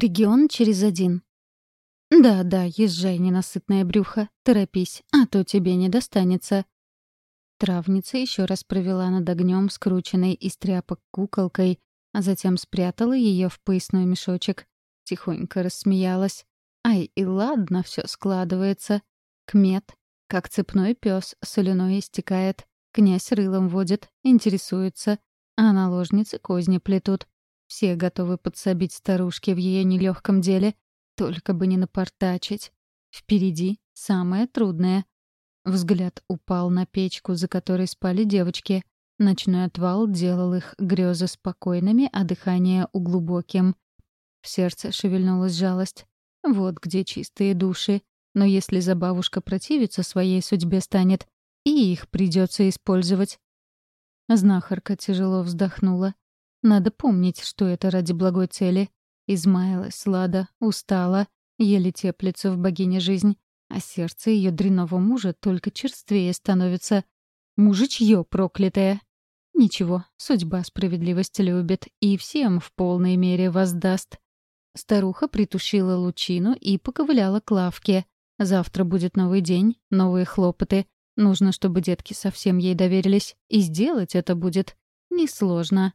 Регион через один. «Да-да, езжай, ненасытное брюхо, торопись, а то тебе не достанется». Травница еще раз провела над огнем скрученной из тряпок куколкой, а затем спрятала ее в поясной мешочек. Тихонько рассмеялась. «Ай, и ладно, все складывается. Кмет, как цепной пес, соляной истекает. Князь рылом водит, интересуется, а наложницы козни плетут. Все готовы подсобить старушке в ее нелегком деле, только бы не напортачить. Впереди самое трудное. Взгляд упал на печку, за которой спали девочки. Ночной отвал делал их грезы спокойными, а дыхание углубоким. В сердце шевельнулась жалость. Вот где чистые души. Но если забавушка противиться своей судьбе станет, и их придется использовать. Знахарка тяжело вздохнула. Надо помнить, что это ради благой цели. Измаялась Лада, устала, еле теплится в богине жизнь, а сердце ее дряного мужа только черствее становится. Мужичье проклятое! Ничего, судьба справедливость любит и всем в полной мере воздаст. Старуха притушила лучину и поковыляла к лавке. Завтра будет новый день, новые хлопоты. Нужно, чтобы детки совсем ей доверились, и сделать это будет несложно.